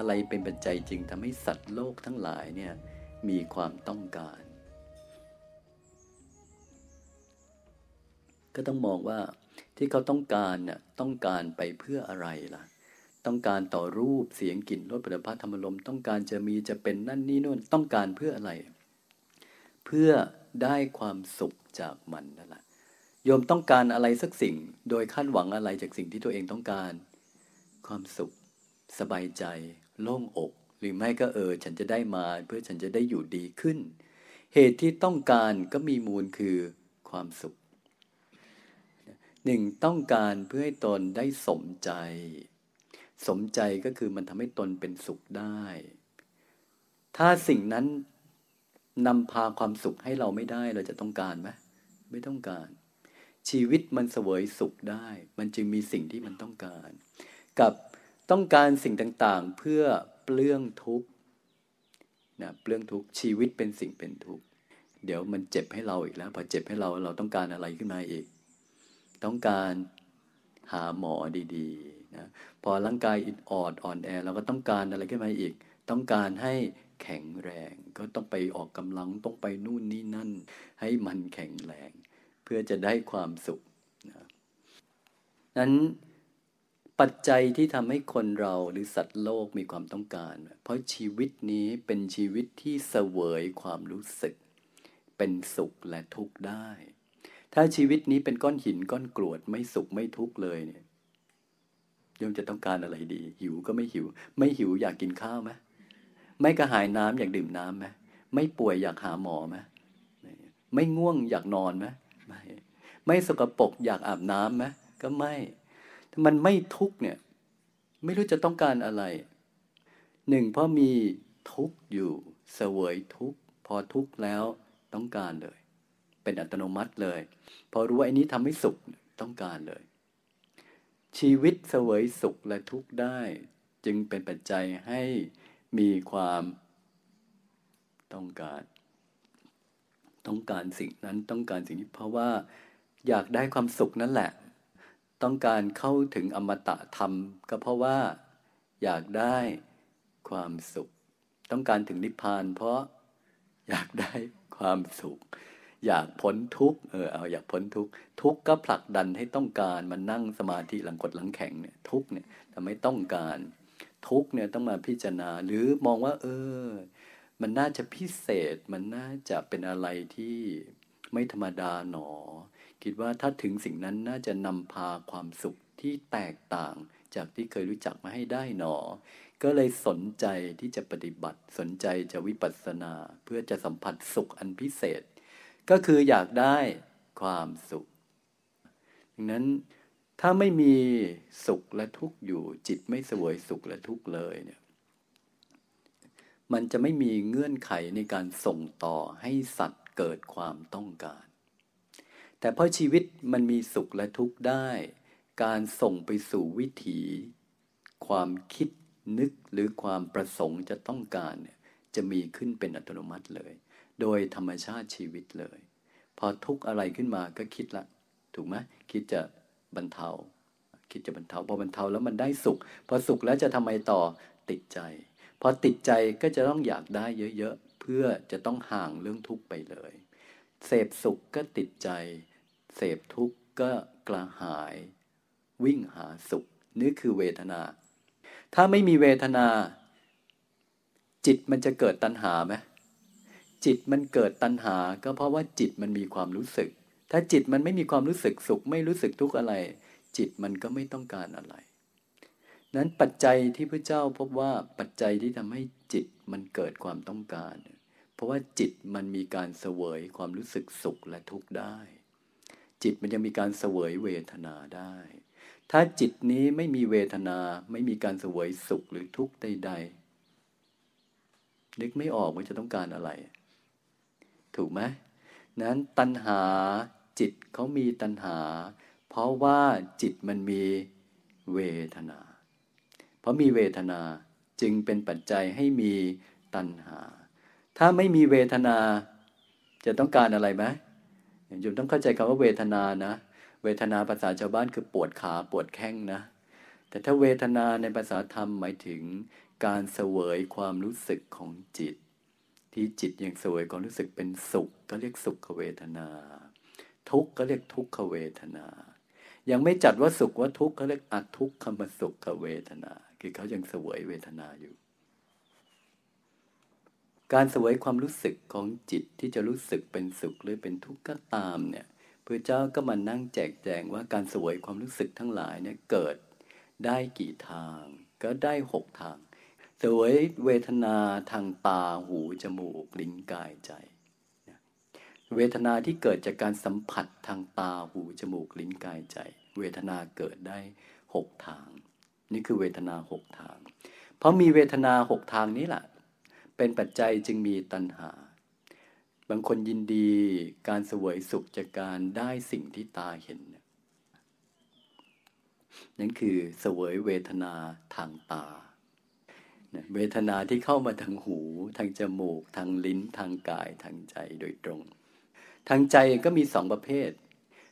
อะไรเป็นปัจจัยจึงทำให้สัตว์โลกทั้งหลายเนี่ยมีความต้องการ ก็ต้องมองว่าที่เขาต้องการเนี่ยต้องการไปเพื่ออะไรล่ะ ต้องการต่อรูปเสียงกลิ่นรสผลิภัณฑ์ธรรมลมต้องการจะมีจะเป็นนั่นนี่นู่นต้องการเพื่ออะไร เพื่อได้ความสุขจากมันนั่นแหละโยมต้องการอะไรสักสิ่ง โดยคาดหวังอะไรจากสิ่งที่ตัวเองต้องการ ความสุข สบายใจ โล่งอก หรือไม่ก็เออ ฉันจะได้มาเพื่อฉันจะได้อยู่ดีขึ้น เหตุที่ต้องการก็มีมูลคือความสุขหนึ่งต้องการเพื่อให้ตนได้สมใจ สมใจก็คือมันทำให้ตนเป็นสุขได้ ถ้าสิ่งนั้นนำพาความสุขให้เราไม่ได้เราจะต้องการไหมไม่ต้องการ ชีวิตมันเสวยสุขได้ มันจึงมีสิ่งที่มันต้องการ กับ ต้องการสิ่งต่างๆ เพื่อเปลื้องทุกข์นะเปลื้องทุกข์ชีวิตเป็นสิ่งเป็นทุกข์เดี๋ยวมันเจ็บให้เราอีกแล้วพอเจ็บให้เราเราต้องการอะไรขึ้นมาอีก ต้องการหาหมอดีๆนะพอร่างกายอิดออดอ่อนแอเราก็ต้องการอะไรขึ้นมาอีก ต้องการให้แข็งแรงก็ต้องไปออกกำลังต้องไปนู่นนี่นั่น ให้มันแข็งแรง เพื่อจะได้ความสุขนะนั้น ปัจจัยที่ทำให้คนเราหรือสัตว์โลกมีความต้องการ เพราะชีวิตนี้เป็นชีวิตที่เสวยความรู้สึก เป็นสุขและทุกข์ได้ ถ้าชีวิตนี้เป็นก้อนหินก้อนกรวดไม่สุขไม่ทุกข์เลยเนี่ยยมจะต้องการอะไรดี หิวก็ไม่หิว ไม่หิวอยากกินข้าวไหมไม่กระหายน้ำอยากดื่มน้ำไหมไม่ป่วยอยากหาหมอไหมไม่ง่วงอยากนอนไหมไม่ไม่สกปรกอยากอาบน้ำไหมก็ไม่ มันไม่ทุกเนี่ย ไม่รู้จะต้องการอะไรหนึ่งเพราะมีทุกอยู่เสวยทุกพอทุกแล้วต้องการเลย เป็นอัตโนมัติเลย พอรู้ว่าอันนี้ทำให้สุขต้องการเลย ชีวิตเสวยสุขและทุกได้ จึงเป็นปัจจัยให้มีความต้องการ ต้องการสิ่งนั้นต้องการสิ่งนี้เพราะว่าอยากได้ความสุขนั่นแหละ ต้องการเข้าถึงอมตะธรรม ก็เพราะว่า อยากได้ความสุข ต้องการถึงนิพพาน เพราะอยากได้ความสุข อยากพ้นทุกข์เออเอาอยากพ้นทุกข์ทุกข์ก็ผลักดันให้ต้องการมันนั่งสมาธิหลังกดหลังแข็งเนี่ยทุกข์เนี่ยทำให้ต้องการ ทุกข์เนี่ยต้องมาพิจารณาหรือมองว่า เออ มันน่าจะพิเศษมันน่าจะเป็นอะไรที่ไม่ธรรมดาหนอ คิดว่าถ้าถึงสิ่งนั้นน่าจะนำพาความสุขที่แตกต่างจากที่เคยรู้จักมาให้ได้หนอ ก็เลยสนใจที่จะปฏิบัติ สนใจจะวิปัสสนา เพื่อจะสัมผัสสุขอันพิเศษ ก็คืออยากได้ความสุข ดังนั้นถ้าไม่มีสุขและทุกข์อยู่จิตไม่สวยสุขและทุกข์เลยเนี่ยมันจะไม่มีเงื่อนไขในการส่งต่อให้สัตว์เกิดความต้องการ แต่เพราะชีวิตมันมีสุขและทุกข์ได้ การส่งไปสู่วิถีความคิดนึกหรือความประสงค์จะต้องการเนี่ยจะมีขึ้นเป็นอัตโนมัติเลย โดยธรรมชาติชีวิตเลย พอทุกข์อะไรขึ้นมาก็คิดละ ถูกไหมคิดจะบรรเทา คิดจะบรรเทาพอบรรเทาแล้วมันได้สุข พอสุขแล้วจะทำไมต่อติดใจ พอติดใจก็จะต้องอยากได้เยอะๆ เพื่อจะต้องห่างเรื่องทุกข์ไปเลย เสพสุขก็ติดใจ เสพทุกข์ก็กระหาย วิ่งหาสุขนี่คือเวทนา ถ้าไม่มีเวทนา จิตมันจะเกิดตัณหาไหมจิตมันเกิดตัณหา ก็เพราะว่าจิตมันมีความรู้สึก ถ้าจิตมันไม่มีความรู้สึกสุข ไม่รู้สึกทุกข์อะไร จิตมันก็ไม่ต้องการอะไร นั้นปัจจัยที่พระเจ้าพบว่าปัจจัยที่ทำให้จิตมันเกิดความต้องการ เพราะว่าจิตมันมีการเสวยความรู้สึกสุขและทุกข์ได้ จิตมันยังมีการเสวยเวทนาได้ ถ้าจิตนี้ไม่มีเวทนาไม่มีการเสวยสุขหรือทุกข์ใดๆนึกไม่ออกว่าจะต้องการอะไร ถูกไหมนั้นตัณหาจิตเขามีตัณหา เพราะว่าจิตมันมีเวทนา เพราะมีเวทนาจึงเป็นปัจจัยให้มีตัณหา ถ้าไม่มีเวทนา จะต้องการอะไรไหม โยมต้องเข้าใจคำว่าเวทนานะ เวทนาภาษาชาวบ้านคือปวดขาปวดแข้งนะ แต่ถ้าเวทนาในภาษาธรรมหมายถึงการเสวยความรู้สึกของจิต ที่จิตยังเสวยความรู้สึกเป็นสุข ก็เรียกสุขเวทนา ทุกข์ก็เรียกทุกขเวทนา ยังไม่จัดว่าสุขว่าทุกข์ก็เรียกอัทุกขมสุขเวทนา คือเขายังเสวยเวทนาอยู่ การสวยความรู้สึกของจิตที่จะรู้สึกเป็นสุขหรือเป็นทุกข์ก็ตามเนี่ยพระเจ้าก็มานั่งแจกแจงว่าการสวยความรู้สึกทั้งหลายเนี่ยเกิดได้กี่ทาง ก็ได้หกทาง สวยเวทนาทางตาหูจมูกลิ้นกายใจ เวทนาที่เกิดจากการสัมผัสทางตาหูจมูกลิ้นกายใจ เวทนาเกิดได้หกทาง นี่คือเวทนาหกทาง เพราะมีเวทนาหกทางนี้แหละ เป็นปัจจัยจึงมีตัณหา บางคนยินดีการเสวยสุขจากการได้สิ่งที่ตาเห็น นั่นคือเสวยเวทนาทางตา เวทนาที่เข้ามาทางหู ทางจมูก ทางลิ้น ทางกาย ทางใจโดยตรง ทางใจก็มีสองประเภท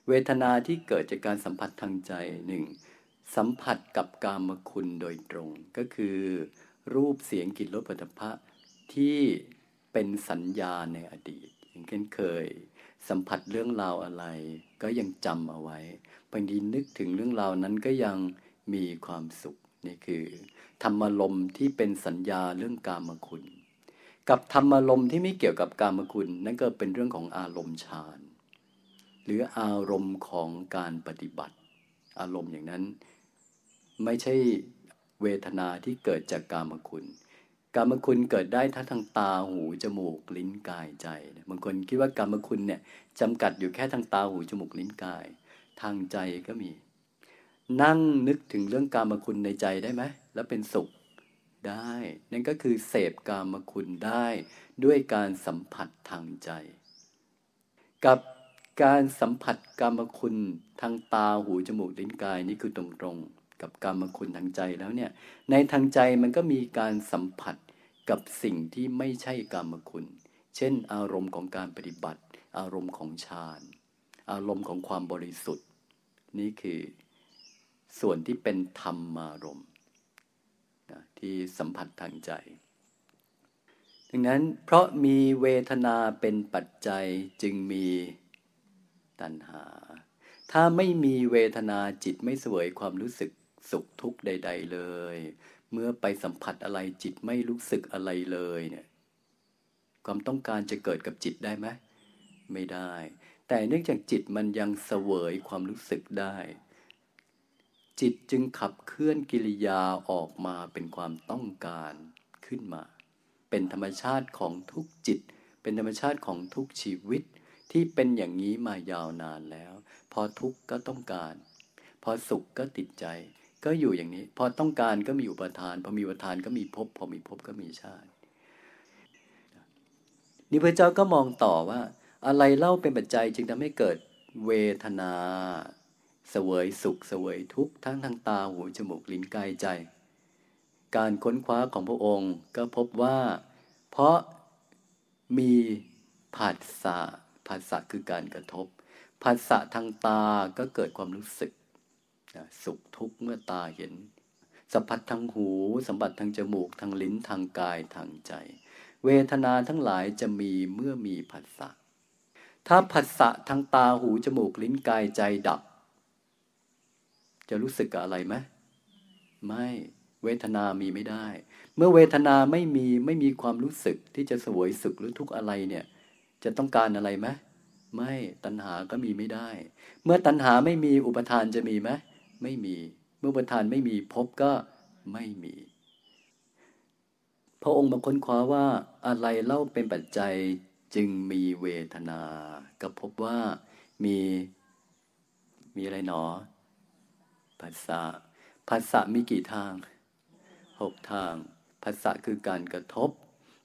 เวทนาที่เกิดจากการสัมผัสทางใจหนึ่งสัมผัสกับกามคุณโดยตรง ก็คือ รูปเสียงกลิ่นรสผลิตภัณฑ์ ที่เป็นสัญญาในอดีต อย่างเช่นเคย สัมผัสเรื่องราวอะไร ก็ยังจำเอาไว้บางทีนึกถึงเรื่องราวนั้นก็ยังมีความสุขนี่คือ ธรรมลมที่เป็นสัญญาเรื่องกามคุณ กับธรรมลมที่ไม่เกี่ยวกับกามคุณ นั่นก็เป็นเรื่องของอารมณ์ฌานหรืออารมณ์ของการปฏิบัติ อารมณ์อย่างนั้น ไม่ใช่เวทนาที่เกิดจากกามคุณ กามคุณเกิดได้ทั้งทางตาหูจมูกลิ้นกายใจบางคนคิดว่ากามคุณเนี่ยจำกัดอยู่แค่ทางตาหูจมูกลิ้นกาย ทางใจก็มี นั่งนึกถึงเรื่องกามคุณในใจได้ไหมแล้วเป็นสุขได้ นั่นก็คือเสพกามคุณได้ด้วยการสัมผัสทางใจ กับการสัมผัสกามคุณทางตาหูจมูกลิ้นกายนี่คือตรงๆ กับกามคุณทางใจแล้วเนี่ย ในทางใจมันก็มีการสัมผัสกับสิ่งที่ไม่ใช่กามคุณ เช่น อารมณ์ของการปฏิบัติ อารมณ์ของฌาน อารมณ์ของความบริสุทธิ์ นี่คือส่วนที่เป็นธรรมารมนะที่สัมผัสทางใจ ดังนั้นเพราะมีเวทนาเป็นปัจจัยจึงมีตัณหา ถ้าไม่มีเวทนาจิตไม่สวยความรู้สึก สุขทุกข์ใด ๆ เลย เมื่อไปสัมผัสอะไรจิตไม่รู้สึกอะไรเลยเนี่ยความต้องการจะเกิดกับจิตได้ไหมไม่ได้ แต่เนื่องจากจิตมันยังเสวยความรู้สึกได้ จิตจึงขับเคลื่อนกิริยาออกมาเป็นความต้องการขึ้นมา เป็นธรรมชาติของทุกจิต เป็นธรรมชาติของทุกชีวิตที่เป็นอย่างนี้มายาวนานแล้ว พอทุกข์ก็ต้องการ พอสุขก็ติดใจ ก็อยู่อย่างนี้ พอต้องการก็มีอุปทาน พอมีอุปทานก็มีภพพอมีภพก็มีชาตินี่พระเจ้าก็มองต่อว่า อะไรเล่าเป็นปัจจัยจึงทำให้เกิดเวทนาเสวยสุขเสวยทุกข์ทั้งทางตาหูจมูกลิ้นกายใจ การค้นคว้าของพระองค์ก็พบว่า เพราะมีผัสสะผัสสะคือการกระทบผัสสะทางตาก็เกิดความรู้สึก สุขทุกข์เมื่อตาเห็น สัมผัสทางหูสัมผัสทางจมูกทางลิ้นทางกายทางใจ เวทนาทั้งหลายจะมีเมื่อมีผัสสะถ้าผัสสะทางตาหูจมูกลิ้นกายใจดับ จะรู้สึกกับอะไรไหมไม่เวทนามีไม่ได้ เมื่อเวทนาไม่มีไม่มีความรู้สึกที่จะสวยสุขหรือทุกข์อะไรเนี่ย จะต้องการอะไรไหมไม่ตัณหาก็มีไม่ได้ เมื่อตัณหาไม่มีอุปทานจะมีไหม ไม่มี เมื่ออุปทานไม่มีพบก็ไม่มี พระองค์มาค้นคว้าว่าอะไรเล่าเป็นปัจจัยจึงมีเวทนา ก็พบว่ามีมีอะไรหนอภาษาภาษามีกี่ทางหกทางภาษาคือการกระทบ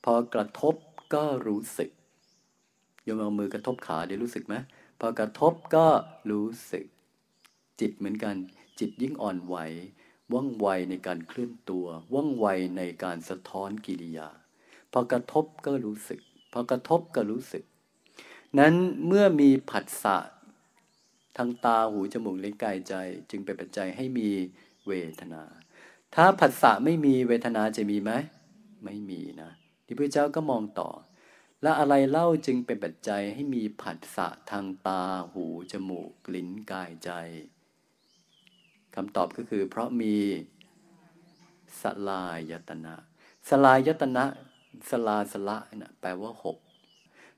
พอกระทบก็รู้สึกโยมเอามือกระทบขาได้รู้สึกไหมพอกระทบก็รู้สึก จิตเหมือนกัน จิตยิ่งอ่อนไหว ว่องไวในการเคลื่อนตัว ว่องไวในการสะท้อนกิริยา พอกระทบก็รู้สึก พอกระทบก็รู้สึก นั้นเมื่อมีผัสสะทางตาหูจมูกลิ้นกายใจ จึงเป็นปัจจัยให้มีเวทนา ถ้าผัสสะไม่มีเวทนาจะมีไหม ไม่มีนะ ที่พระเจ้าก็มองต่อ และอะไรเล่าจึงเป็นปัจจัยให้มีผัสสะทางตาหูจมูกลิ้นกายใจ คำตอบก็คือ เพราะมีสลายตนะ สลายตนะ สลาสละนะแปลว่าหก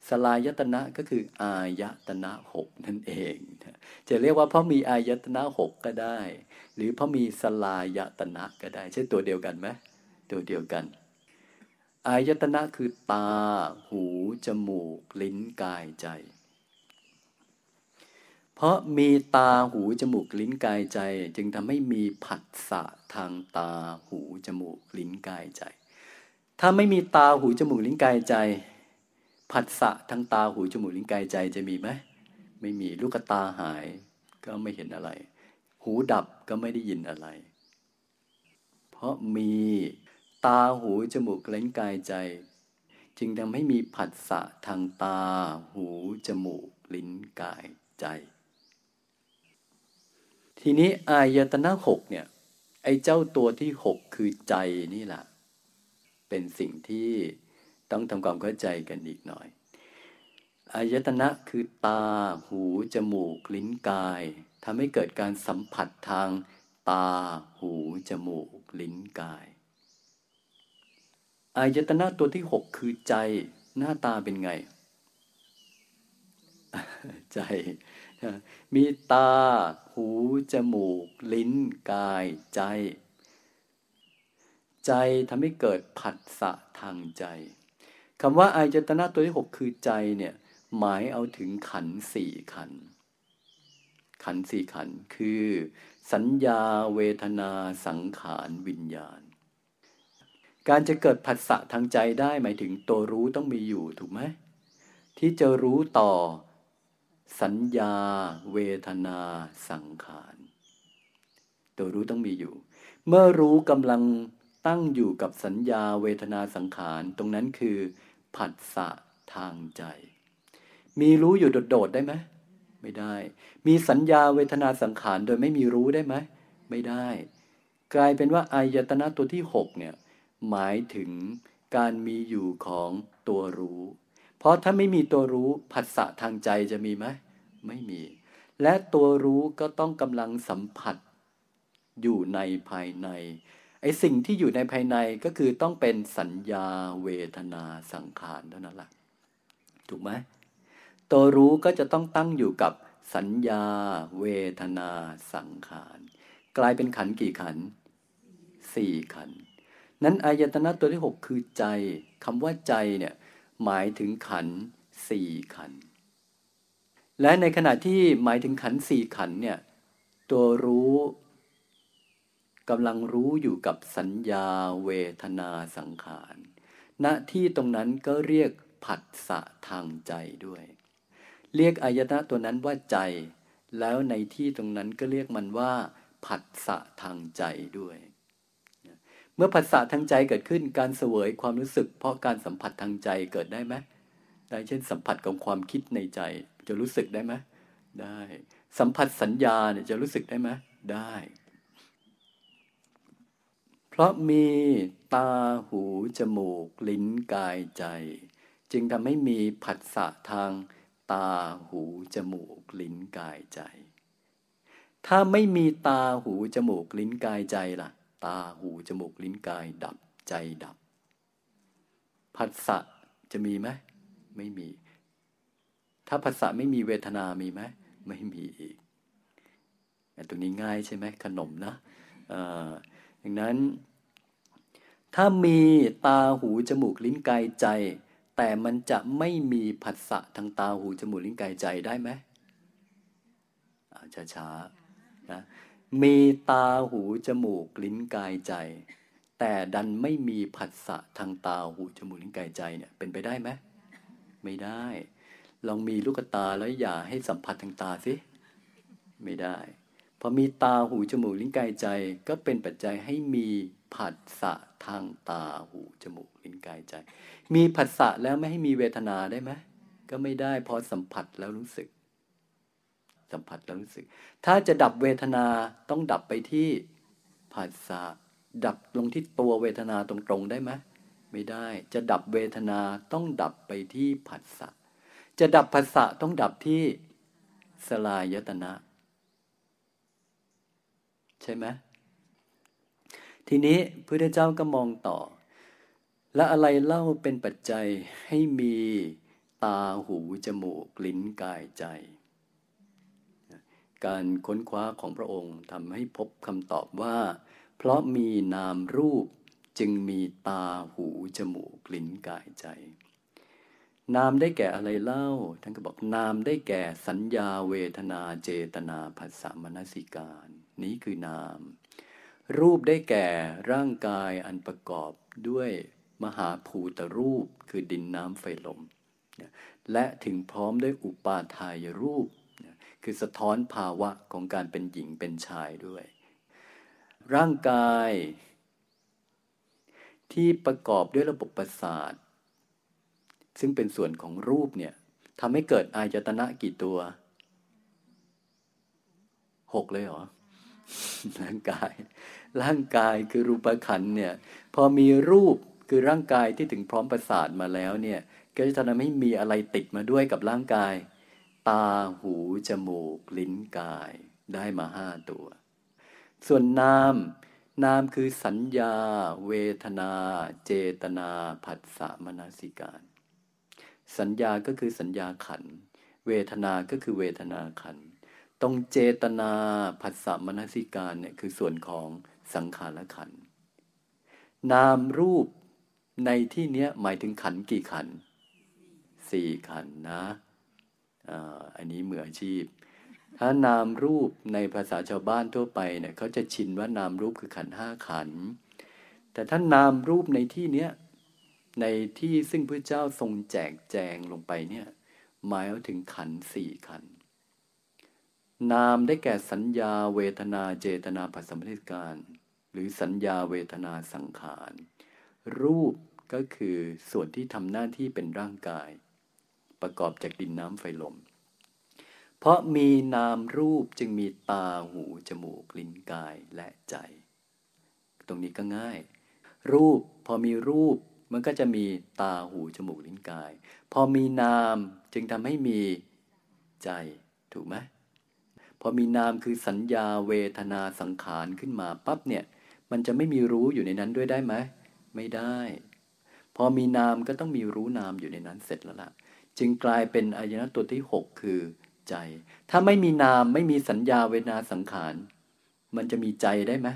สลายตนะก็คือ อายตนะหกนั่นเอง จะเรียกว่าเพราะมีอายตนะหกก็ได้ หรือเพราะมีสลายตนะก็ได้ ใช่ตัวเดียวกันไหมตัวเดียวกัน อายตนะคือตา หู จมูก ลิ้น กาย ใจ เพราะมีตาหูจมูกลิ้นกายใจ จึงทำให้มีผัสสะทางตาหูจมูกลิ้นกายใจ ถ้าไม่มีตาหูจมูกลิ้นกายใจ ผัสสะทางตาหูจมูกลิ้นกายใจจะมีไหมไม่มีลูกตาหายก็ไม่เห็นอะไร หูดับก็ไม่ได้ยินอะไร เพราะมีตาหูจมูกลิ้นกายใจ จึงทำให้มีผัสสะทางตาหูจมูกลิ้นกายใจ ทีนี้อายตนะหกเนี่ย ไอ้เจ้าตัวที่หกคือใจนี่แหละเป็นสิ่งที่ต้องทำความเข้าใจกันอีกหน่อยอายตนะคือตา หู จมูก ลิ้นกายทำให้เกิดการสัมผัสทางตา หู จมูก ลิ้นกาย อายตนะตัวที่หกคือใจ หน้าตาเป็นไง ใจ มีตา หู จมูก ลิ้น กาย ใจ ใจทำให้เกิดผัสสะทางใจคำว่าอายตนะตัวที่หกคือใจเนี่ย หมายเอาถึงขันสี่ขัน ขันสี่ขันคือ สัญญาเวทนาสังขารวิญญาณ การจะเกิดผัสสะทางใจได้หมายถึงตัวรู้ต้องมีอยู่ถูกไหมที่จะรู้ต่อ สัญญา เวทนา สังขาร ตัวรู้ต้องมีอยู่ เมื่อรู้กำลังตั้งอยู่กับสัญญาเวทนาสังขาร ตรงนั้นคือผัสสะทางใจ มีรู้อยู่โดดๆได้ไหมไม่ได้ มีสัญญาเวทนาสังขารโดยไม่มีรู้ได้ไหมไม่ได้ กลายเป็นว่าอายตนะตัวที่หกเนี่ย หมายถึงการมีอยู่ของตัวรู้ เพราะถ้าไม่มีตัวรู้ผัสสะทางใจจะมีไหมไม่มี และตัวรู้ก็ต้องกำลังสัมผัส อยู่ในภายในไอ้สิ่งที่อยู่ในภายในก็คือต้องเป็นสัญญาเวทนาสังขารเท่านั้นแหละถูกไหมตัวรู้ก็จะต้องตั้งอยู่กับสัญญาเวทนาสังขาร กลายเป็นขันกี่ขันสี่ขัน นั้นอายตนะตัวที่หกคือใจคำว่าใจเนี่ย หมายถึงขันสี่ขัน และในขณะที่หมายถึงขันสี่ขันเนี่ยตัวรู้กำลังรู้อยู่กับสัญญาเวทนาสังขารณที่ตรงนั้นก็เรียกผัสสะทางใจด้วย เรียกอายตนะตัวนั้นว่าใจ แล้วในที่ตรงนั้นก็เรียกมันว่าผัสสะทางใจด้วย เมื่อผัสสะทางใจเกิดขึ้นการเสวยความรู้สึก เพราะการสัมผัสทางใจเกิดได้ไหมได้เช่นสัมผัสของความคิดในใจจะรู้สึกได้ไหมได้ สัมผัสสัญญาเนี่ยจะรู้สึกได้ไหมได้ เพราะมีตาหูจมูก ลิ้นกายใจ จึงทำให้มีผัสสะทางตาหูจมูก ลิ้นกายใจ ถ้าไม่มีตาหูจมูก ลิ้นกายใจล่ะ ตาหูจมูกลิ้นกาย ดับใจดับผัสสะจะมีไหมไม่มี ถ้าผัสสะไม่มีเวทนามีไหมไม่มีอีกตรงนี้ง่ายใช่ไหมขนมนะอ่าดังนั้นถ้ามีตาหูจมูกลิ้นกายใจ แต่มันจะไม่มีผัสสะทางตาหูจมูกลิ้นกายใจได้ไหมช้าช้านะ มีตาหูจมูกลิ้นกายใจ แต่ดันไม่มีผัสสะทางตาหูจมูกลิ้นกายใจเนี่ยเป็นไปได้ไหมไม่ได้ ลองมีลูกตาแล้วอย่าให้สัมผัสทางตาสิไม่ได้พอมีตาหูจมูกลิ้นกายใจ ก็เป็นปัจจัยให้มีผัสสะทางตาหูจมูกลิ้นกายใจ มีผัสสะแล้วไม่ให้มีเวทนาได้ไหมก็ไม่ได้พอสัมผัสแล้วรู้สึก สัมผัสแล้วรู้สึก ถ้าจะดับเวทนาต้องดับไปที่ผัสสะดับลงที่ตัวเวทนาตรงๆได้ไหมไม่ได้ จะดับเวทนาต้องดับไปที่ผัสสะจะดับผัสสะต้องดับที่สลายตนะ ใช่ไหมทีนี้พระเจ้าก็มองต่อ และอะไรเล่าเป็นปัจจัยให้มีตาหูจมูกลิ้นกายใจ การค้นคว้าของพระองค์ทำให้พบคำตอบว่า เพราะมีนามรูปจึงมีตาหูจมูกลิ้นกายใจ นามได้แก่อะไรเล่า ท่านก็บอกนามได้แก่สัญญาเวทนาเจตนาผัสสะมนสิการ นี้คือนาม รูปได้แก่ร่างกายอันประกอบด้วยมหาภูตรูปคือดินน้ำไฟลม และถึงพร้อมด้วยอุปาทายรูป คือสะท้อนภาวะของการเป็นหญิงเป็นชายด้วย ร่างกายที่ประกอบด้วยระบบประสาท ซึ่งเป็นส่วนของรูปเนี่ยทำให้เกิดอายตนะกี่ตัวหกเลยเหรอ ร่างกาย ร่างกายคือรูปขันเนี่ย พอมีรูปคือร่างกายที่ถึงพร้อมประสาทมาแล้วเนี่ย ก็จะทำให้มีอะไรติดมาด้วยกับร่างกาย ตาหู จมูก ลิ้นกายได้มาห้าตัว ส่วนนามนามคือสัญญา เวทนา เจตนาผัสสะมนสิการ สัญญาก็คือสัญญาขัน เวทนาก็คือเวทนาขัน ตรงเจตนาผัสสะมนสิการเนี่ยคือส่วนของสังขารขัน นามรูปในที่เนี้ยหมายถึงขันกี่ขันสี่ขันนะ อันนี้เหมืออาชีพ ถ้านามรูปในภาษาชาวบ้านทั่วไปเนี่ยเขาจะชินว่านามรูปคือขันห้าขัน แต่ถ้านามรูปในที่เนี้ยในที่ซึ่งพระเจ้าทรงแจกแจงลงไปเนี่ยหมายถึงขันสี่ขัน นามได้แก่สัญญาเวทนาเจตนาปัสสมฤการ หรือสัญญาเวทนาสังขาร รูปก็คือส่วนที่ทำหน้าที่เป็นร่างกาย ประกอบจากดินน้ำไฟลม เพราะมีนามรูปจึงมีตาหูจมูกลิ้นกายและใจ ตรงนี้ก็ง่าย รูปพอมีรูปมันก็จะมีตาหูจมูกลิ้นกาย พอมีนามจึงทำให้มีใจถูกไหมพอมีนามคือสัญญาเวทนาสังขารขึ้นมาปั๊บเนี่ย มันจะไม่มีรู้อยู่ในนั้นด้วยได้ไหมไม่ได้ พอมีนามก็ต้องมีรู้นามอยู่ในนั้นเสร็จแล้วล่ะ จึงกลายเป็นอายนะตัวที่หกคือใจ ถ้าไม่มีนามไม่มีสัญญาเวนาสังขาร มันจะมีใจได้ไหม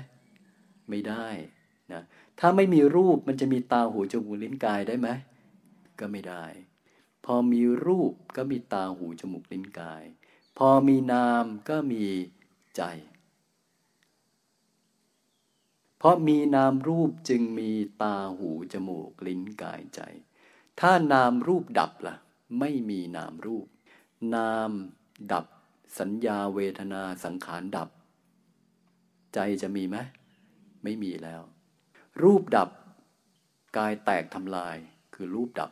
ไม่ได้นะถ้าไม่มีรูปมันจะมีตาหูจมูกลิ้นกายได้ไหมก็ไม่ได้ พอมีรูปก็มีตาหูจมูกลิ้นกาย พอมีนามก็มีใจ เพราะมีนามรูปจึงมีตาหูจมูกลิ้นกายใจ ถ้านามรูปดับละ่ะ ไม่มีนามรูป นามดับ สัญญาเวทนาสังขารดับ ใจจะมีไหมไม่มีแล้ว รูปดับ กายแตกทำลาย คือรูปดับ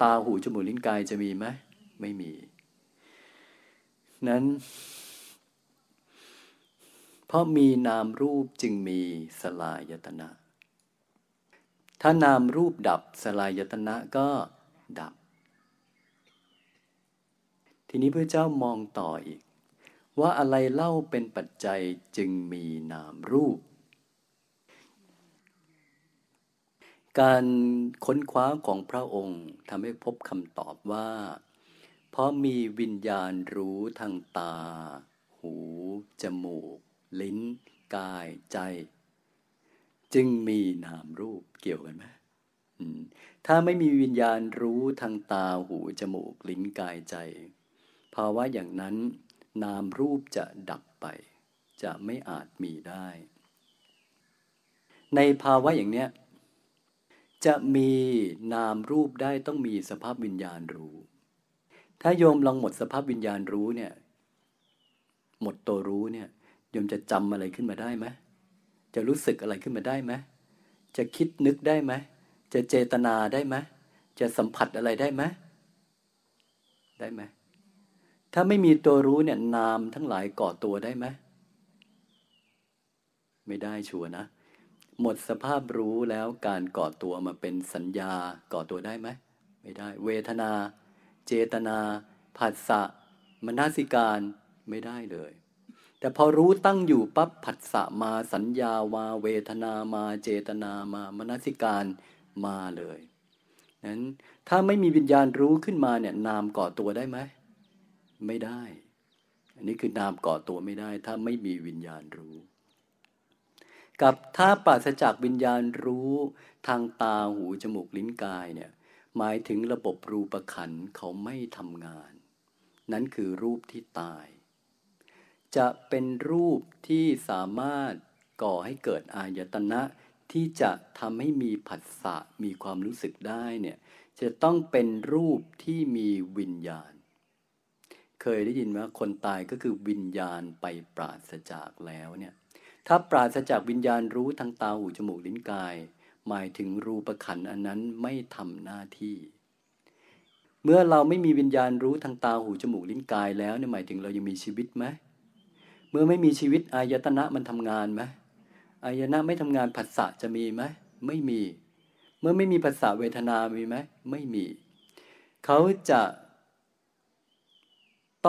ตาหูจมูกลิ้นกายจะมีไหมไม่มี นั้น เพราะมีนามรูปจึงมีสลายตนะถ้านามรูปดับสลายตนะก็ดับ ทีนี้พระเจ้ามองต่ออีก ว่าอะไรเล่าเป็นปัจจัยจึงมีนามรูป การค้นคว้าของพระองค์ทำให้พบคำตอบว่า เพราะมีวิญญาณรู้ทางตา หู จมูก ลิ้น กายใจ จึงมีนามรูปเกี่ยวกันไหมถ้าไม่มีวิญญาณรู้ทางตาหู จมูก ลิ้นกายใจ ภาวะอย่างนั้น นามรูปจะดับไป จะไม่อาจมีได้ ในภาวะอย่างเนี้ยจะมีนามรูปได้ต้องมีสภาพวิญญาณรู้ ถ้าโยมลองหมดสภาพวิญญาณรู้เนี่ย หมดตัวรู้เนี่ยโยมจะจำอะไรขึ้นมาได้ไหมจะรู้สึกอะไรขึ้นมาได้ไหมจะคิดนึกได้ไหมจะเจตนาได้ไหมจะสัมผัสอะไรได้ไหมได้ไหม ถ้าไม่มีตัวรู้เนี่ยนามทั้งหลายก่อตัวได้ไหมไม่ได้ชัวนะ หมดสภาพรู้แล้วการก่อตัวมาเป็นสัญญาก่อตัวได้ไหมไม่ได้ เวทนา เจตนาผัสสะมนสิการไม่ได้เลย แต่พอรู้ตั้งอยู่ปั๊บผัสสะมาสัญญามาเวทนามาเจตนามามนสิการมาเลยนั้นถ้าไม่มีวิญญาณรู้ขึ้นมาเนี่ยนามก่อตัวได้ไหม ไม่ได้ อันนี้คือนามก่อตัวไม่ได้ ถ้าไม่มีวิญญาณรู้ กับถ้าปราศจากวิญญาณรู้ทางตาหูจมูกลิ้นกายเนี่ยหมายถึงระบบรูปขันเขาไม่ทำงาน นั้นคือรูปที่ตาย จะเป็นรูปที่สามารถก่อให้เกิดอายตนะที่จะทำให้มีผัสสะมีความรู้สึกได้เนี่ยจะต้องเป็นรูปที่มีวิญญาณ เคยได้ยินไหมคนตายก็คือวิญญาณไปปราศจากแล้วเนี่ยถ้าปราศจากวิญญาณรู้ทางตาหูจมูกลิ้นกาย หมายถึงรูปขันอันนั้นไม่ทำหน้าที่ เมื่อเราไม่มีวิญญาณรู้ทางตาหูจมูกลิ้นกายแล้วเนี่ยหมายถึงเรายังมีชีวิตไหมเมื่อไม่มีชีวิตอายตนะมันทำงานไหมอายนะไม่ทำงานผัสสะจะมีไหมไม่มี เมื่อไม่มีผัสสะเวทนามีไหมไม่มี เขาจะ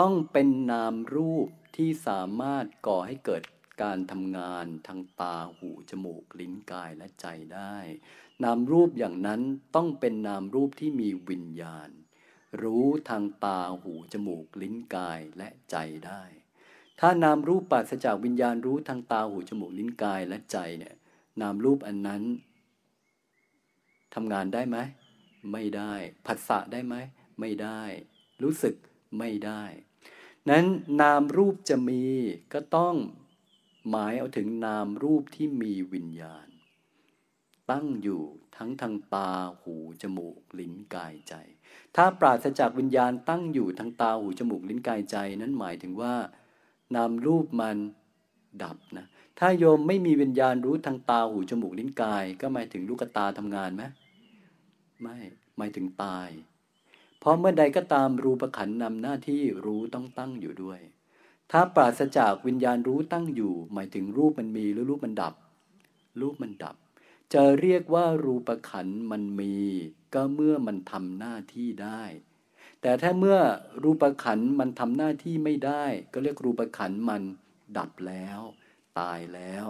ต้องเป็นนามรูปที่สามารถก่อให้เกิดการทำงานทางตาหูจมูกลิ้นกายและใจได้ นามรูปอย่างนั้นต้องเป็นนามรูปที่มีวิญญาณ รู้ทางตาหูจมูกลิ้นกายและใจได้ ถ้านามรูปปราศจากวิญญาณรู้ทางตาหูจมูกลิ้นกายและใจเนี่ยนามรูปอันนั้นทำงานได้ไหมไม่ได้ผัสสะได้ไหมไม่ได้ รู้สึก ไม่ได้ นั้นนามรูปจะมีก็ต้องหมายเอาถึงนามรูปที่มีวิญญาณ ตั้งอยู่ทั้งทางตาหูจมูกลิ้นกายใจ ถ้าปราศจากวิญญาณตั้งอยู่ทางตาหูจมูกลิ้นกายใจ นั้นหมายถึงว่า นามรูปมันดับนะถ้าโยมไม่มีวิญญาณรู้ทางตาหูจมูกลิ้นกาย ก็หมายถึงลูกตาทำงานไหมไม่หมายถึงตาย เพราะเมื่อใดก็ตามรูปขันนำหน้าที่รู้ต้องตั้งอยู่ด้วย ถ้าปราศจากวิญญาณรู้ตั้งอยู่ หมายถึงรูปมันมีหรือรูปมันดับ รูปมันดับ จะเรียกว่ารูปขันมันมี ก็เมื่อมันทำหน้าที่ได้ แต่ถ้าเมื่อรูปขันมันทำหน้าที่ไม่ได้ ก็เรียกรูปขันมันดับแล้ว ตายแล้ว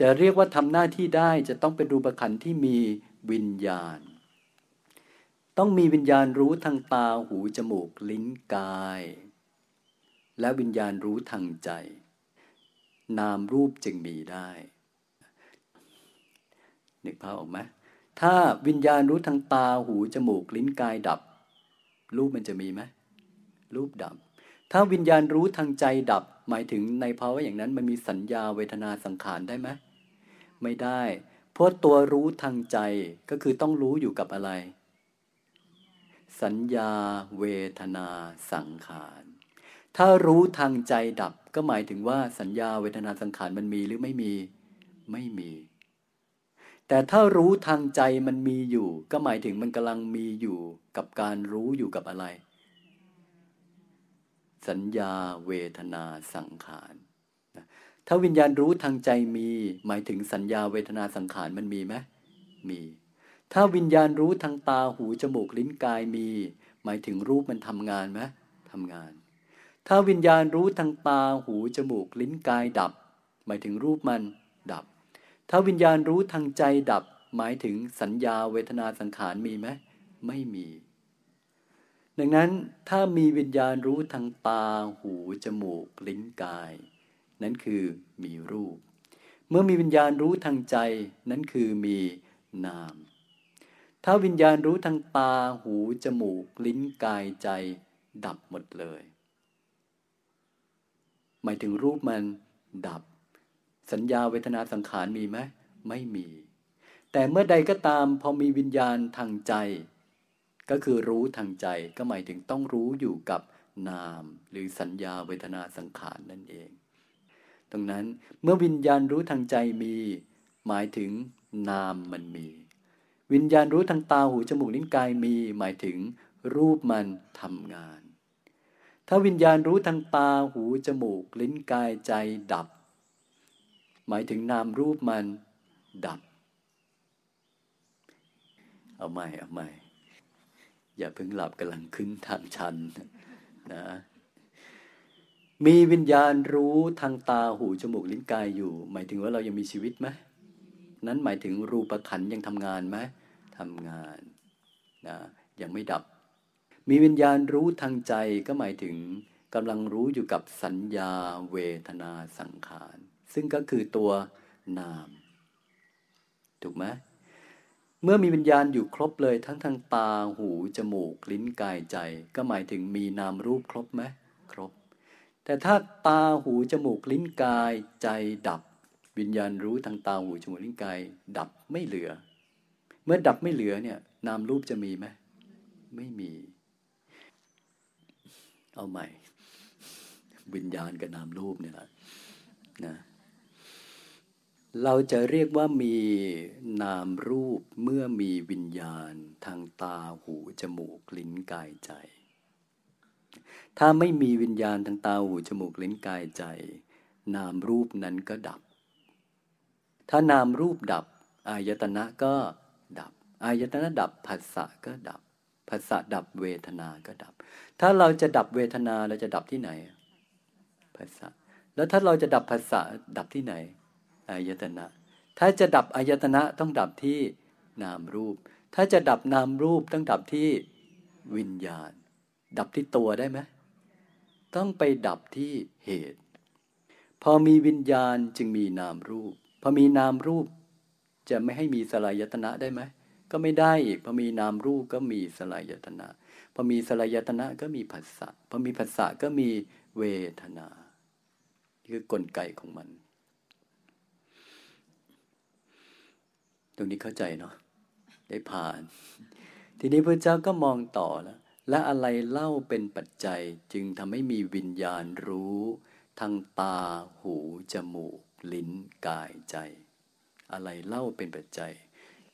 จะเรียกว่าทำหน้าที่ได้จะต้องเป็นรูปขันที่มีวิญญาณ ต้องมีวิญญาณรู้ทางตาหูจมูกลิ้นกาย และวิญญาณรู้ทางใจ นามรูปจึงมีได้นึกภาพออกไหมถ้าวิญญาณรู้ทางตาหูจมูกลิ้นกายดับ รูปมันจะมีไหมรูปดับ ถ้าวิญญาณรู้ทางใจดับ หมายถึงในภาวะอย่างนั้นมันมีสัญญาเวทนาสังขารได้ไหมไม่ได้ เพราะตัวรู้ทางใจก็คือต้องรู้อยู่กับอะไร สัญญาเวทนาสังขาร ถ้ารู้ทางใจดับก็หมายถึงว่าสัญญาเวทนาสังขารมันมีหรือไม่มีไม่มี แต่ถ้ารู้ทางใจมันมีอยู่ ก็หมายถึงมันกำลังมีอยู่กับการรู้อยู่กับอะไร สัญญาเวทนาสังขารถ้าวิญญาณรู้ทางใจมี หมายถึงสัญญาเวทนาสังขารมันมีไหมมี ถ้าวิญญาณรู้ทางตาหูจมูกลิ้นกายมี หมายถึงรูปมันทำงานไหมทำงาน ถ้าวิญญาณรู้ทางตาหูจมูกลิ้นกายดับ หมายถึงรูปมันดับ ถ้าวิญญาณรู้ทางใจดับ หมายถึงสัญญาเวทนาสังขารมีไหมไม่มี ดังนั้นถ้ามีวิญญาณรู้ทางตาหูจมูกลิ้นกาย นั้นคือมีรูป เมื่อมีวิญญาณรู้ทางใจ นั้นคือมีนาม ถ้าวิญญาณรู้ทางตาหู จมูก ลิ้นกายใจ ดับหมดเลย หมายถึงรูปมันดับ สัญญาเวทนาสังขารมีไหมไม่มี แต่เมื่อใดก็ตามพอมีวิญญาณทางใจ ก็คือรู้ทางใจก็หมายถึงต้องรู้อยู่กับนามหรือสัญญาเวทนาสังขารนั่นเอง ตรงนั้นเมื่อวิญญาณรู้ทางใจมี หมายถึงนามมันมี วิญญาณรู้ทางตาหูจมูกลิ้นกายมีหมายถึงรูปมันทำงาน ถ้าวิญญาณรู้ทางตาหูจมูกลิ้นกายใจดับ หมายถึงนามรูปมันดับ เอาใหม่เอาใหม่ อย่าเพิ่งหลับกำลังขึ้นทางชันนะมีวิญญาณรู้ทางตาหูจมูกลิ้นกายอยู่ หมายถึงว่าเรายังมีชีวิตไหม นั้นหมายถึงรูปขันยังทำงานไหมทำงานนะยังไม่ดับ มีวิญญาณรู้ทางใจก็หมายถึงกำลังรู้อยู่กับสัญญาเวทนาสังขาร ซึ่งก็คือตัวนาม ถูกไหมเมื่อมีวิญญาณอยู่ครบเลยทั้งทางตาหูจมูก ลิ้นกายใจ ก็หมายถึงมีนามรูปครบไหมครบ แต่ถ้าตาหูจมูกลิ้นกายใจดับ วิญญาณรู้ทางตาหูจมูกลิ้นกาย ดับไม่เหลือ เมื่อดับไม่เหลือเนี่ยนามรูปจะมีไหมไม่มี เอาใหม่ วิญญาณกับนามรูปเนี่ยนะนะเราจะเรียกว่ามีนามรูปเมื่อมีวิญญาณทางตาหูจมูกลิ้นกายใจ ถ้าไม่มีวิญญาณทางตาหูจมูกลิ้นกายใจ นามรูปนั้นก็ดับ ถ้านามรูปดับ อายตนะก็ดับ อายตนะดับผัสสะก็ดับผัสสะดับเวทนาก็ดับ ถ้าเราจะดับเวทนาเราจะดับที่ไหนผัสสะแล้วถ้าเราจะดับผัสสะดับที่ไหน อายตนะ ถ้าจะดับอายตนะต้องดับที่นามรูป ถ้าจะดับนามรูปต้องดับที่วิญญาณ ดับที่ตัวได้ไหมต้องไปดับที่เหตุ พอมีวิญญาณจึงมีนามรูป อมีนามรูปจะไม่ให้มีสลายตนะได้ไหมก็ไม่ได้อีกพอมีนามรูปก็มีสลายตนะพอมีสลายตนะก็มีผัสสะพอมีผัสสะก็มีเวทนาคือกลไกของมัน ตรงนี้เข้าใจเนาะได้ผ่าน ทีนี้พระเจ้าก็มองต่อแล้วและอะไรเล่าเป็นปัจจัยจึงทำให้มีวิญญาณรู้ ทางตาหู จมูก ลิ้นกายใจ อะไรเล่าเป็นปัจจัย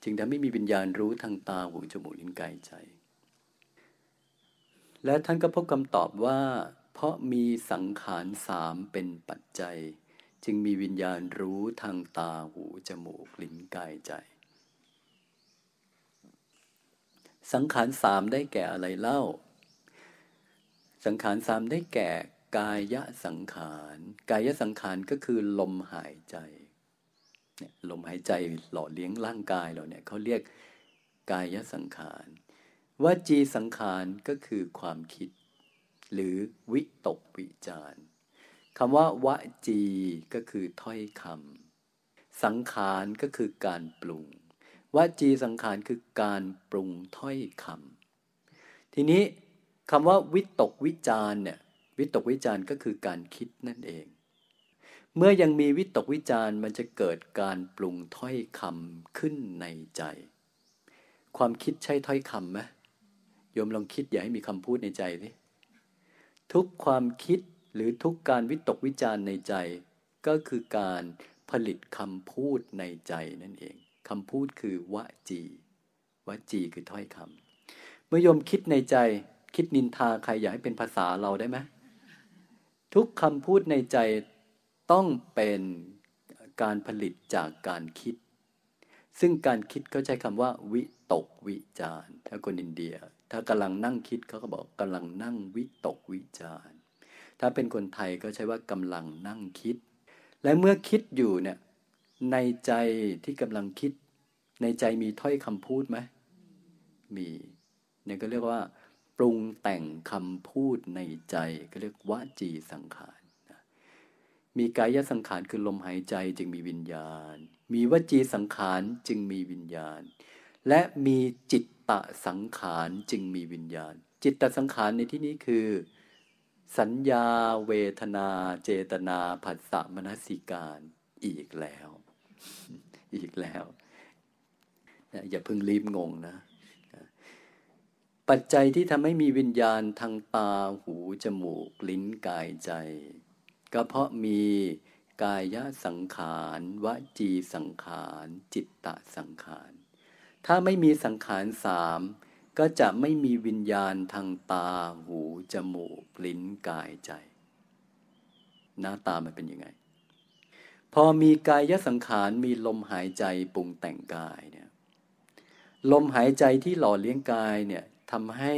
จึงทำให้มีวิญญาณรู้ทางตาหูจมูกลิ้นกายใจ และท่านก็พบคำตอบว่า เพราะมีสังขารสามเป็นปัจจัย จึงมีวิญญาณรู้ทางตาหูจมูกลิ้นกายใจ สังขารสามได้แก่อะไรเล่า สังขารสามได้แก่ กายสังขาร กายสังขารก็คือลมหายใจเนี่ยลมหายใจหล่อเลี้ยงร่างกายเราเนี่ยเขาเรียกกายสังขารวจีสังขารก็คือความคิด หรือวิตกวิจารคำว่าวจีก็คือถ้อยคำสังขารก็คือการปรุงวจีสังขารคือการปรุงถ้อยคำทีนี้คำว่าวิตกวิจารเนี่ย วิตกวิจารก็คือการคิดนั่นเอง เมื่อยังมีวิตกวิจารมันจะเกิดการปรุงถ้อยคำขึ้นในใจ ความคิดใช่ถ้อยคำไหมโยมลองคิดอย่าให้มีคำพูดในใจสิทุกความคิดหรือทุกการวิตกวิจารในใจ ก็คือการผลิตคำพูดในใจนั่นเองคำพูดคือวจีวจีคือถ้อยคำเมื่อโยมคิดในใจ คิดนินทาใครอยากให้เป็นภาษาเราได้ไหม ทุกคำพูดในใจต้องเป็นการผลิตจากการคิด ซึ่งการคิดเขาใช้คำว่า วิตกวิจารถ้าคนอินเดีย ถ้ากำลังนั่งคิดเขาก็บอกกำลังนั่งวิตกวิจารถ้าเป็นคนไทยก็ใช้ว่ากำลังนั่งคิด และเมื่อคิดอยู่เนี่ยในใจที่กำลังคิด ในใจมีถ้อยคำพูดไหมมีเนี่ยก็เรียกว่า รุงแต่งคำพูดในใจก็เรียกวจีสังขารมีกายสังขารคือลมหายใจจึงมีวิญญาณ มีวจีสังขารจึงมีวิญญาณ และมีจิตตะสังขารจึงมีวิญญาณ จิตตสังขารในที่นี้คือ สัญญา เวทนา เจตนาผัสสะมนสิการอีกแล้ว อีกแล้วอย่าเพิ่งรีบงงนะ ปัจจัยที่ทำให้มีวิญญาณทางตาหูจมูกลิ้นกายใจ ก็เพราะมีกายสังขารวจีสังขารจิตตสังขาร ถ้าไม่มีสังขารสามก็จะไม่มีวิญญาณทางตาหูจมูกลิ้นกายใจ หน้าตามันเป็นยังไง พอมีกายสังขารมีลมหายใจปรุงแต่งกายเนี่ยลมหายใจที่หล่อเลี้ยงกายเนี่ย ทำให้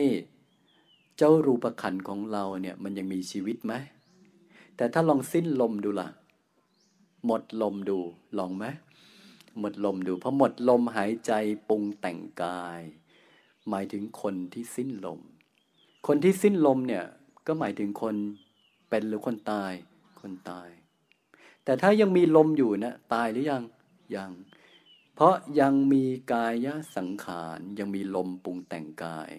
เจ้ารูปขันของเราเนี่ยมันยังมีชีวิตไหม แต่ถ้าลองสิ้นลมดูล่ะ หมดลมดูลองไหมหมดลมดูพอหมดลมหายใจปรุงแต่งกาย หมายถึงคนที่สิ้นลม คนที่สิ้นลมเนี่ยก็หมายถึงคนเป็นหรือคนตายคนตาย แต่ถ้ายังมีลมอยู่นะตายหรือยังยัง เพราะยังมีกายสังขารยังมีลมปรุงแต่งกาย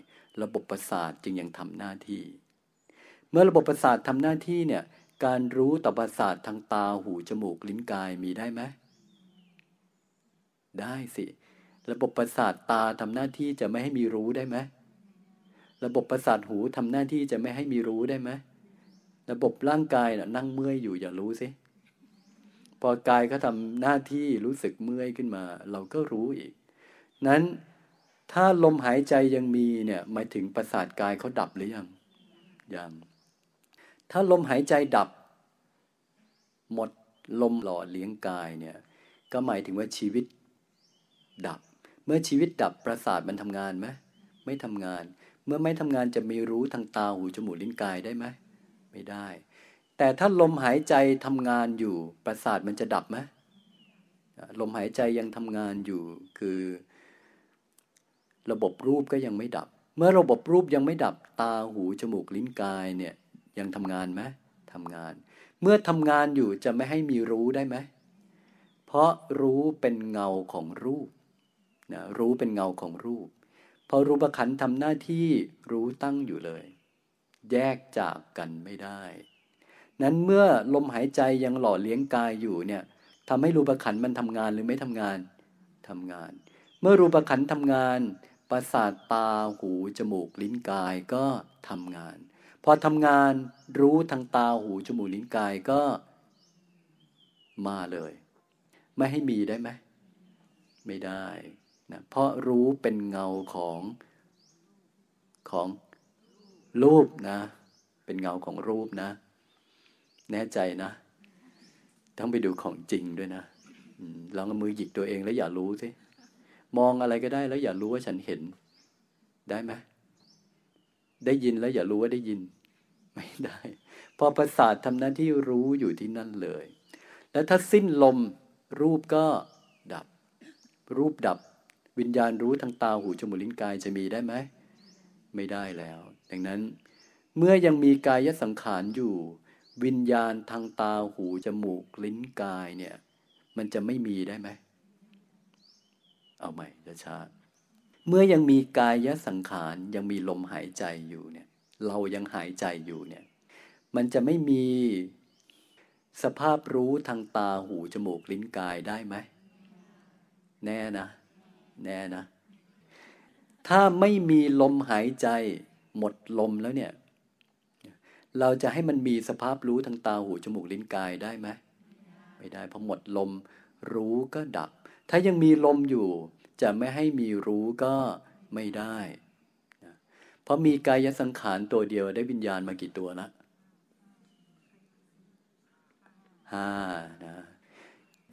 ระบบประสาทจึงยังทำหน้าที่ เมื่อระบบประสาททำหน้าที่เนี่ยการรู้ต่อประสาททางตาหูจมูกลิ้นกายมีได้ไหมได้สิ ระบบประสาทตาทำหน้าที่จะไม่ให้มีรู้ได้ไหมระบบประสาทหูทำหน้าที่จะไม่ให้มีรู้ได้ไหมระบบร่างกายนะนั่งเมื่อยอยู่อย่ารู้สิ พอกายเขาทำหน้าที่รู้สึกเมื่อยขึ้นมา เราก็รู้อีก นั้นถ้าลมหายใจยังมีเนี่ยหมายถึงประสาทกายเขาดับหรือยังยังถ้าลมหายใจดับ หมดลมหล่อเลี้ยงกายเนี่ย ก็หมายถึงว่าชีวิตดับ เมื่อชีวิตดับประสาทมันทำงานไหมไม่ทำงาน เมื่อไม่ทำงานจะมีรู้ทางตาหูจมูกลิ้นกายได้ไหมไม่ได้ แต่ถ้าลมหายใจทำงานอยู่ประสาทมันจะดับไหมลมหายใจยังทำงานอยู่คือ ระบบรูปก็ยังไม่ดับ เมื่อระบบรูปยังไม่ดับตาหูจมูกลิ้นกายเนี่ยยังทำงานไหมทำงาน เมื่อทำงานอยู่จะไม่ให้มีรู้ได้ไหม เพราะรู้เป็นเงาของรูปนะรู้เป็นเงาของรูปพอรูปขันทำหน้าที่รู้ตั้งอยู่เลย แยกจากกันไม่ได้ นั้นเมื่อลมหายใจยังหล่อเลี้ยงกายอยู่เนี่ยทำให้รูปขันมันทำงานหรือไม่ทำงานทำงาน เมื่อรูปขันทำงาน ประสาทตาหูจมูกลิ้นกายก็ทำงาน พอทำงานรู้ทางตาหูจมูกลิ้นกายก็มาเลย ไม่ให้มีได้ไหมไม่ได้นะเพราะรู้เป็นเงาของของรูปนะ เป็นเงาของรูปนะ แน่ใจนะ ต้องไปดูของจริงด้วยนะลองเอามือหยิกตัวเองแล้วอย่ารู้สิมองอะไรก็ได้แล้วอย่ารู้ว่าฉันเห็น ได้ไหมได้ยินแล้วอย่ารู้ว่าได้ยิน ไม่ได้ พอประสาททำหน้าที่รู้อยู่ที่นั่นเลย แล้วถ้าสิ้นลมรูปก็ดับ รูปดับ วิญญาณรู้ทางตาหูจมูกลิ้นกายจะมีได้ไหมไม่ได้แล้ว ดังนั้น เมื่อยังมีกายสังขารอยู่ วิญญาณทางตาหูจมูกลิ้นกายเนี่ย มันจะไม่มีได้ไหม เอาใหม่ช้าเมื่อยังมีกายสังขารยังมีลมหายใจอยู่เนี่ย เรายังหายใจอยู่เนี่ย มันจะไม่มีสภาพรู้ทางตาหูจมูกลิ้นกายได้ไหม แน่นะ แน่นะ ถ้าไม่มีลมหายใจ หมดลมแล้วเนี่ย เราจะให้มันมีสภาพรู้ทางตาหูจมูกลิ้นกายได้ไหมไม่ได้เพราะหมดลม รู้ก็ดับ ถ้ายังมีลมอยู่ จะไม่ให้มีรู้ก็ไม่ได้เพราะมีกายสังขารตัวเดียวได้วิญญาณมากี่ตัวละห้านะ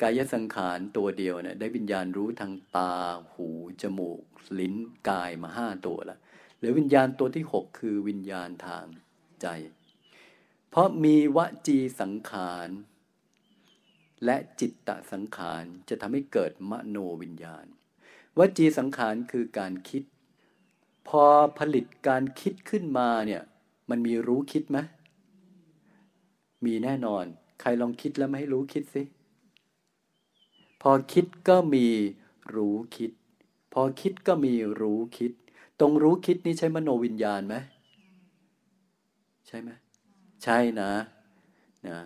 กายสังขารตัวเดียวเนี่ยได้วิญญาณรู้ทางตาหูจมูก ลิ้นกายมาห้าตัวละหรือวิญญาณตัวที่หกคือวิญญาณทางใจ เพราะมีวจีสังขาร และจิตตสังขารจะทำให้เกิดมโนวิญญาณ วจีสังขารคือการคิด พอผลิตการคิดขึ้นมาเนี่ยมันมีรู้คิดไหมมีแน่นอน ใครลองคิดแล้วไม่ให้รู้คิดสิ พอคิดก็มีรู้คิด พอคิดก็มีรู้คิด ตรงรู้คิดนี่ใช้มโนวิญญาณไหมใช่ไหม ใช่นะนะ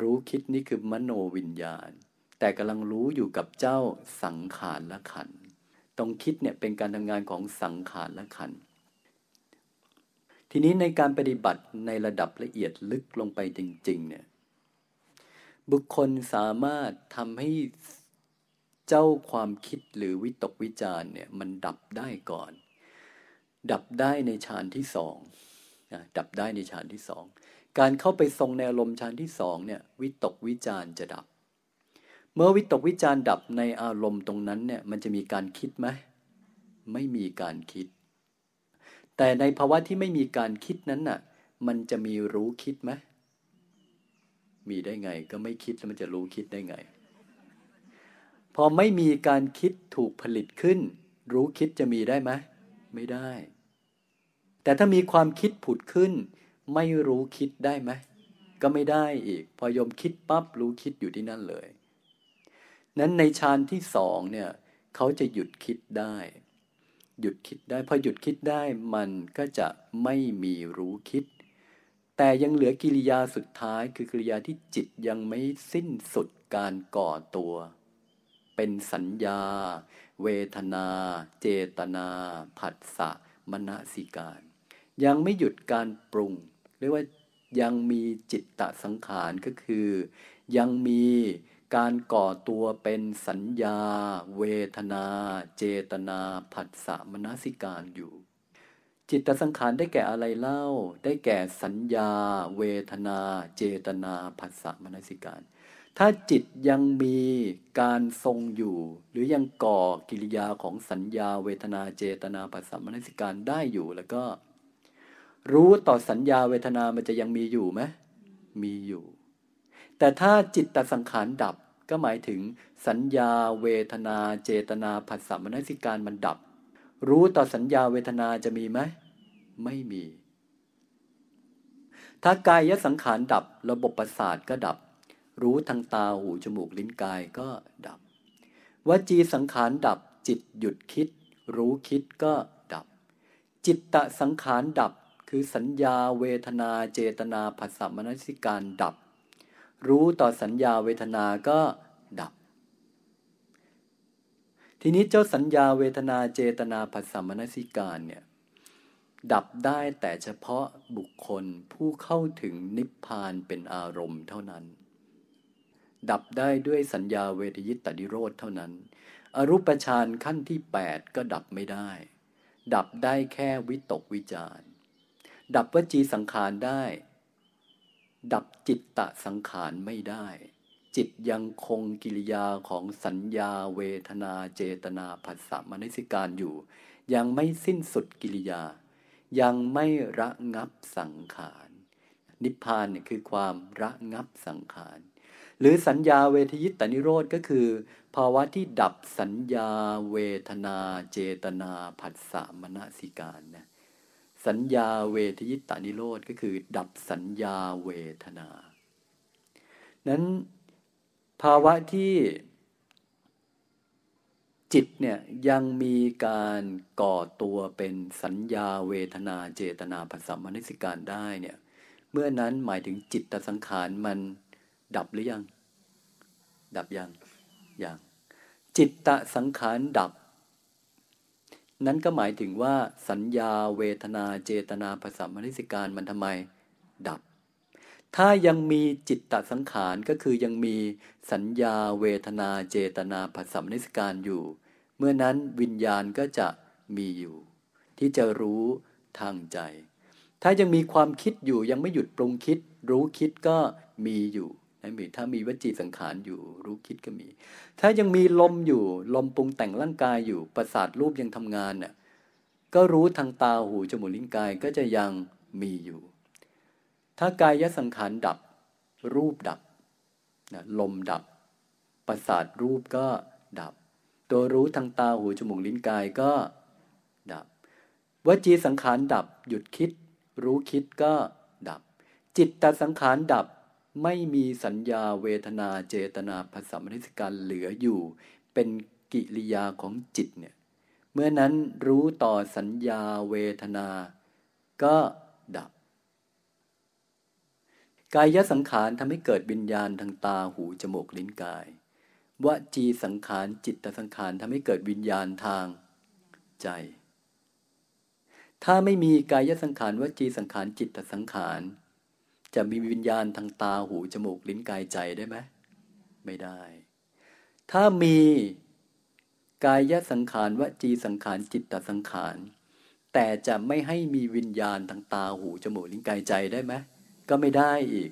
รู้คิดนี่คือมโนวิญญาณ แต่กำลังรู้อยู่กับเจ้าสังขารละขันตรงคิดเนี่ยเป็นการทำงานของสังขารละขันทีนี้ในการปฏิบัติในระดับละเอียดลึกลงไปจริง ๆ เนี่ย บุคคลสามารถทำให้เจ้าความคิดหรือวิตกวิจารเนี่ย มันดับได้ก่อน ดับได้ในฌานที่สอง ดับได้ในฌานที่สองการเข้าไปทรงในอารมณ์ฌานที่สองเนี่ยวิตกวิจารจะดับ เมื่อวิตกวิจารดับในอารมณ์ตรงนั้นเนี่ยมันจะมีการคิดไหมไม่มีการคิด แต่ในภาวะที่ไม่มีการคิดนั้นน่ะ มันจะมีรู้คิดไหมมีได้ไงก็ไม่คิดแล้วมันจะรู้คิดได้ไง พอไม่มีการคิดถูกผลิตขึ้น รู้คิดจะมีได้ไหมไม่ได้ แต่ถ้ามีความคิดผุดขึ้น ไม่รู้คิดได้ไหมก็ไม่ได้อีก พอยมคิดปั๊บรู้คิดอยู่ที่นั่นเลย นั้นในฌานที่สองเนี่ยเขาจะหยุดคิดได้ หยุดคิดได้ พอหยุดคิดได้มันก็จะไม่มีรู้คิด แต่ยังเหลือกิริยาสุดท้ายคือกิริยาที่จิตยังไม่สิ้นสุดการก่อตัว เป็นสัญญา เวทนา เจตนา ผัสสะมณสิการ ยังไม่หยุดการปรุง เรียกว่ายังมีจิตตสังขารก็คือ ยังมีการก่อตัวเป็นสัญญา เวทนา เจตนาผัสสะมณสิการอยู่ จิตสังขารได้แก่อะไรเล่า ได้แก่สัญญา เวทนา เจตนาผัสสะมนสิการ ถ้าจิตยังมีการทรงอยู่ หรือยังก่อกิริยาของสัญญา เวทนาเจตนาผัสสะมนสิการได้อยู่แล้วก็ รู้ต่อสัญญาเวทนามันจะยังมีอยู่ไหมมีอยู่ แต่ถ้าจิตตสังขารดับก็หมายถึงสัญญาเวทนา เจตนาผัสสะมนสิการมันดับ รู้ต่อสัญญาเวทนาจะมีไหมไม่มี ถ้ากายสังขารดับระบบประสาทก็ดับ รู้ทางตาหูจมูกลิ้นกายก็ดับวจีสังขารดับจิตหยุดคิด รู้คิดก็ดับ จิตตะสังขารดับ คือสัญญาเวทนาเจตนาภาษามนสิการดับ รู้ต่อสัญญาเวทนาก็ดับ ทีนี้เจ้าสัญญาเวทนาเจตนาผัสสะมนสิการเนี่ยดับได้แต่เฉพาะบุคคลผู้เข้าถึงนิพพานเป็นอารมณ์เท่านั้น ดับได้ด้วยสัญญาเวทยิตตนิโรธเท่านั้น อรูปฌานขั้นที่ 8 ก็ดับไม่ได้ ดับได้แค่วิตกวิจาร ดับวจีสังขารได้ ดับจิตตะสังขารไม่ได้ จิตยังคงกิริยาของสัญญาเวทนาเจตนาผัสสะมนสิการอยู่ ยังไม่สิ้นสุดกิริยา ยังไม่ระงับสังขาร นิพพานเนี่ยคือความระงับสังขารหรือสัญญาเวทยิตตนิโรธก็คือ ภาวะที่ดับสัญญาเวทนาเจตนาผัสสะมนสิการนะ สัญญาเวทยิตตนิโรธก็คือ ดับสัญญาเวทนา นั้นภาวะที่จิตเนี่ยยังมีการก่อตัวเป็นสัญญาเวทนาเจตนาภาษามนิสิการได้เนี่ยเมื่อนั้นหมายถึงจิตตสังขารมันดับหรือยัง ดับยังยังจิตตสังขารดับ นั้นก็หมายถึงว่าสัญญาเวทนาเจตนาภาษามนิสิการมันทำไม ดับ ถ้ายังมีจิตตสังขารก็คือยังมีสัญญาเวทนาเจตนาผัสสะนิสการอยู่ เมื่อนั้นวิญญาณก็จะมีอยู่ ที่จะรู้ทางใจ ถ้ายังมีความคิดอยู่ยังไม่หยุดปรุงคิด รู้คิดก็มีอยู่ นะมีถ้ามีวจีสังขารอยู่รู้คิดก็มี ถ้ายังมีลมอยู่ลมปรุงแต่งร่างกายอยู่ประสาทรูปยังทำงานน่ะก็รู้ทางตาหูจมูกลิ้นกายก็จะยังมีอยู่ ถ้ากายสังขารดับ รูปดับนะลมดับ ประสาทรูปก็ดับ ตัวรู้ทางตาหูจมูกลิ้นกายก็ดับวจีสังขารดับ หยุดคิด รู้คิดก็ดับ จิตตสังขารดับ ไม่มีสัญญาเวทนาเจตนาภาษามนิสการเหลืออยู่ เป็นกิริยาของจิตเนี่ยเมื่อนั้นรู้ต่อสัญญาเวทนา ก็ดับ กายสังขารทำให้เกิดวิญญาณทางตาหูจมูกลิ้นกายวจีสังขารจิตสังขารทำให้เกิดวิญญาณทางใจ ถ้าไม่มีกายสังขารวจีสังขารจิตสังขาร จะมีวิญญาณทางตาหูจมูกลิ้นกายใจได้ไหมไม่ได้ ถ้ามีกายสังขารวจีสังขารจิตสังขาร แต่จะไม่ให้มีวิญญาณทางตาหูจมูกลิ้นกายใจได้ไหมก็ไม่ได้อีก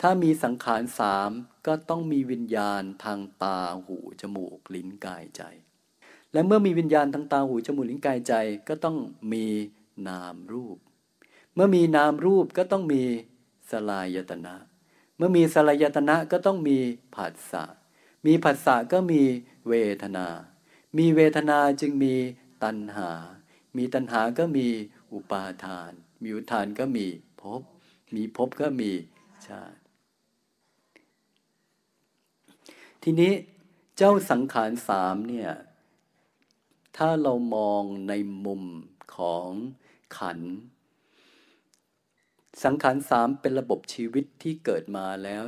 ถ้ามีสังขารสามก็ต้องมีวิญญาณทางตาหูจมูกลิ้นกายใจ และเมื่อมีวิญญาณทางตาหูจมูกลิ้นกายใจ ก็ต้องมีนามรูป เมื่อมีนามรูปก็ต้องมีสลายตนะ เมื่อมีสลายตนะก็ต้องมีผัสสะ มีผัสสะก็มีเวทนา มีเวทนาจึงมีตัณหา มีตัณหาก็มีอุปาทาน มีอุทานก็มีภพ มีภพก็มีชาติ ทีนี้เจ้าสังขารสามเนี่ย ถ้าเรามองในมุมของขันธ สังขารสามเป็นระบบชีวิตที่เกิดมาแล้ว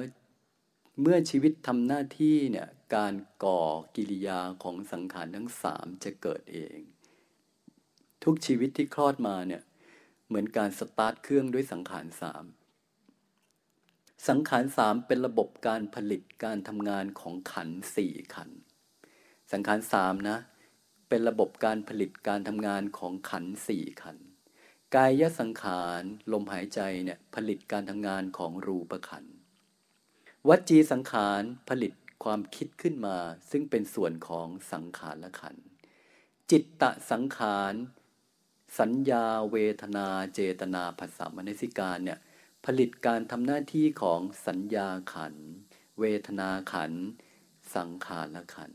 เมื่อชีวิตทำหน้าที่เนี่ยการก่อกิริยาของสังขารทั้งสามจะเกิดเอง ทุกชีวิตที่คลอดมาเนี่ยเหมือนการสตาร์ทเครื่องด้วยสังขารสามสังขารสามเป็นระบบการผลิตการทำงานของขันสี่ขัน สังขารสามนะ เป็นระบบการผลิตการทำงานของขันสี่ขัน กายสังขารลมหายใจเนี่ยผลิตการทำงานของรูปขัน วัจีสังขารผลิตความคิดขึ้นมา ซึ่งเป็นส่วนของสังขารละขัน จิตตะสังขาร สัญญาเวทนาเจตนาภาษามนสิการเนี่ยผลิตการทำหน้าที่ของสัญญาขัน เวทนาขัน สังขารละขัน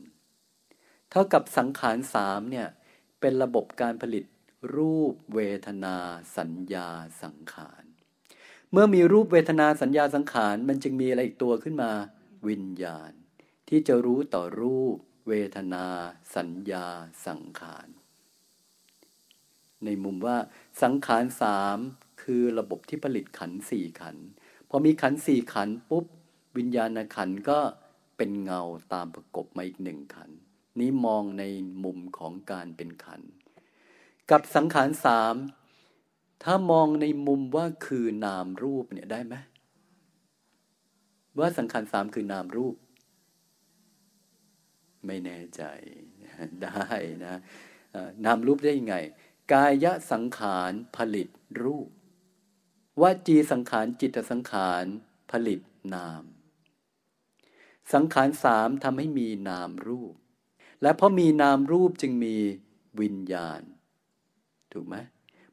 เท่ากับสังขารสามเนี่ยเป็นระบบการผลิต รูปเวทนาสัญญาสังขาร เมื่อมีรูปเวทนาสัญญาสังขารมันจึงมีอะไรอีกตัวขึ้นมา วิญญาณ ที่จะรู้ต่อรูป เวทนา สัญญาสังขาร ในมุมว่าสังขารสามคือระบบที่ผลิตขันสี่ขัน พอมีขันสี่ขันปุ๊บ วิญญาณขันก็เป็นเงาตามประกบมาอีกหนึ่งขัน นี้มองในมุมของการเป็นขัน กับสังขารสามถ้ามองในมุมว่าคือนามรูปเนี่ยได้ไหมว่าสังขารสามคือนามรูป ไม่แน่ใจได้นะนามรูปได้ยังไง กายสังขารผลิตรูปวจีสังขารจิตสังขารผลิตนาม สังขารสามทำให้มีนามรูป และเพราะมีนามรูปจึงมีวิญญาณ ถูกไหม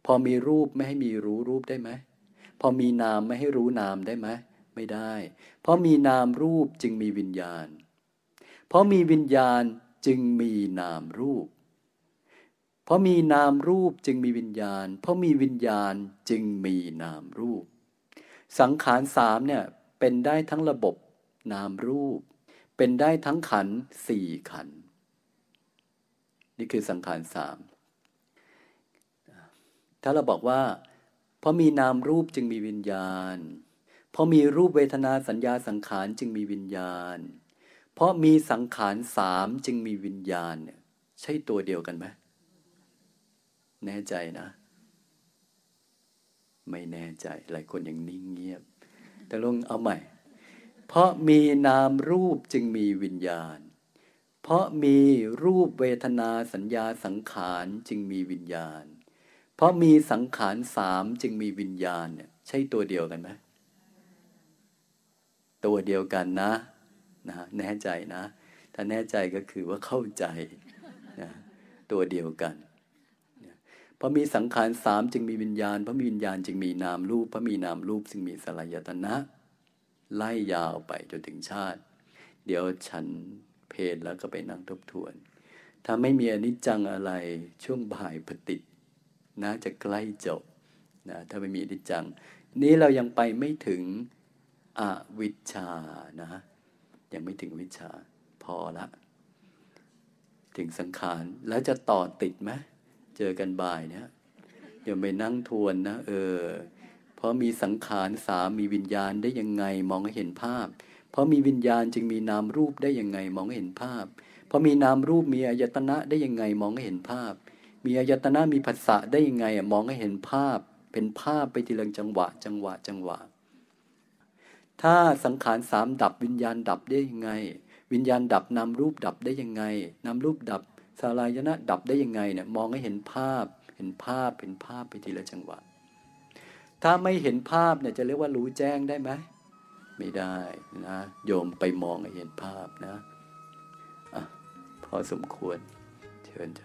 พอมีรูปไม่ให้มีรู้รูปได้ไหมพอมีนามไม่ให้รู้นามได้ไหมไม่ได้ เพราะมีนามรูปจึงมีวิญญาณ เพราะมีวิญญาณจึงมีนามรูป เพราะมีนามรูปจึงมีวิญญาณ เพราะมีวิญญาณจึงมีนามรูป สังขารสามเนี่ยเป็นได้ทั้งระบบนามรูป เป็นได้ทั้งขันสี่ขัน นี่คือสังขารสาม ถ้าเราบอกว่าเพราะมีนามรูปจึงมีวิญญาณ เพราะมีรูปเวทนาสัญญาสังขารจึงมีวิญญาณ เพราะมีสังขารสามจึงมีวิญญาณเนี่ยใช่ตัวเดียวกันไหมแน่ใจนะ ไม่แน่ใจหลายคนยังนิ่งเงียบ แต่ลงเอาใหม่ เพราะมีนามรูปจึงมีวิญญาณ เพราะมีรูปเวทนาสัญญาสังขารจึงมีวิญญาณ เพราะมีสังขารสามจึงมีวิญญาณเนี่ยใช่ตัวเดียวกันไหมตัวเดียวกันนะนะแน่ใจนะ ถ้าแน่ใจก็คือว่าเข้าใจนะตัวเดียวกันเพราะมีสังขารสามจึงมีวิญญาณเพราะมีวิญญาณจึงมีนามรูปเพราะมีนามรูปจึงมีสลายตนะ ไล่ยาวไปจนถึงชาติ เดี๋ยวฉันเพลแล้วก็ไปนั่งทบทวน ถ้าไม่มีอนิจจังอะไรช่วงบ่ายปฏิ น่าจะใกล้จบนะถ้าไม่มีอนิจจัง นี้เรายังไปไม่ถึงอวิชชานะยังไม่ถึงวิชาพอละ ถึงสังขารแล้วจะต่อติดไหมเจอกันบ่ายเนี่ยอย่าไปนั่งทวนนะ เออ เพราะมีสังขารสามมีวิญญาณได้ยังไงมองให้เห็นภาพ เพราะมีวิญญาณจึงมีนามรูปได้ยังไงมองเห็นภาพ เพราะมีนามรูปมีอายตนะได้ยังไงมองเห็นภาพ มีอายตนะมีภาษะได้ยังไงมองให้เห็นภาพเป็นภาพไปทีละจังหวะ จังหวะ จังหวะ ถ้าสังขารสามดับวิญญาณดับได้ยังไง วิญญาณดับนามรูปดับได้ยังไงนามรูปดับสลายนะดับได้ยังไงเนี่ยมองให้เห็นภาพ เห็นภาพเห็นภาพไปทีละจังหวะ ถ้าไม่เห็นภาพเนี่ยจะเรียกว่ารู้แจ้งได้ไหมไม่ได้นะโยมไปมองให้เห็นภาพนะอะพอสมควรเชิญจ้ะ